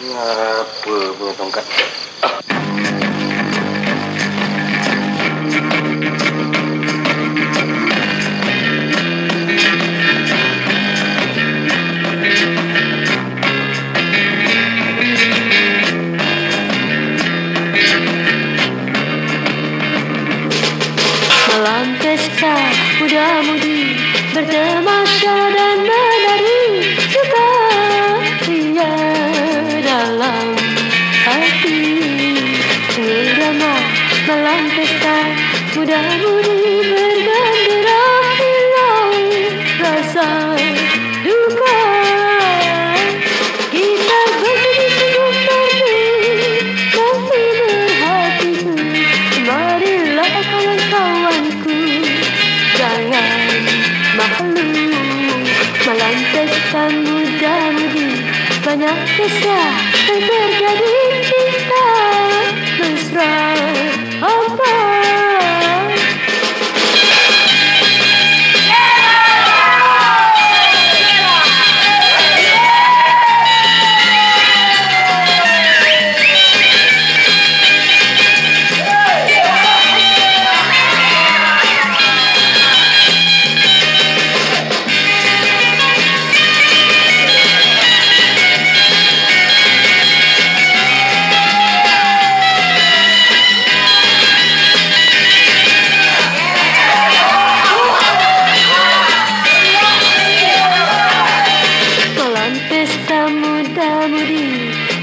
Apa punya pesta muda-mudi bertemasya malam pesta muda-mudi bergembira hilang rasa duka. Gitar berbunyi sungguh merdu masih berhatiku. Marilah kawan-kawanku jangan malu. Malam pesta muda-mudi banyak kisah yang terjadi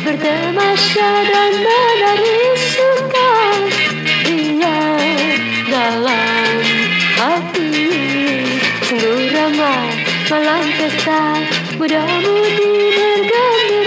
Bertemasya dan menari suka Dia dalam hati. Sungguh ramai malam pesta Muda-mudi bergembira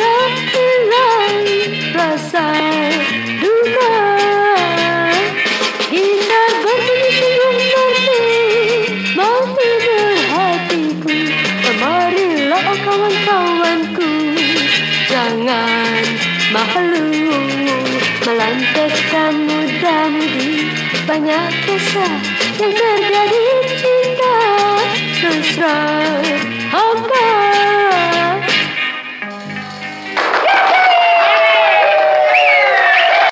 Malam pesta muda-mudi Banyak kisah yang terjadi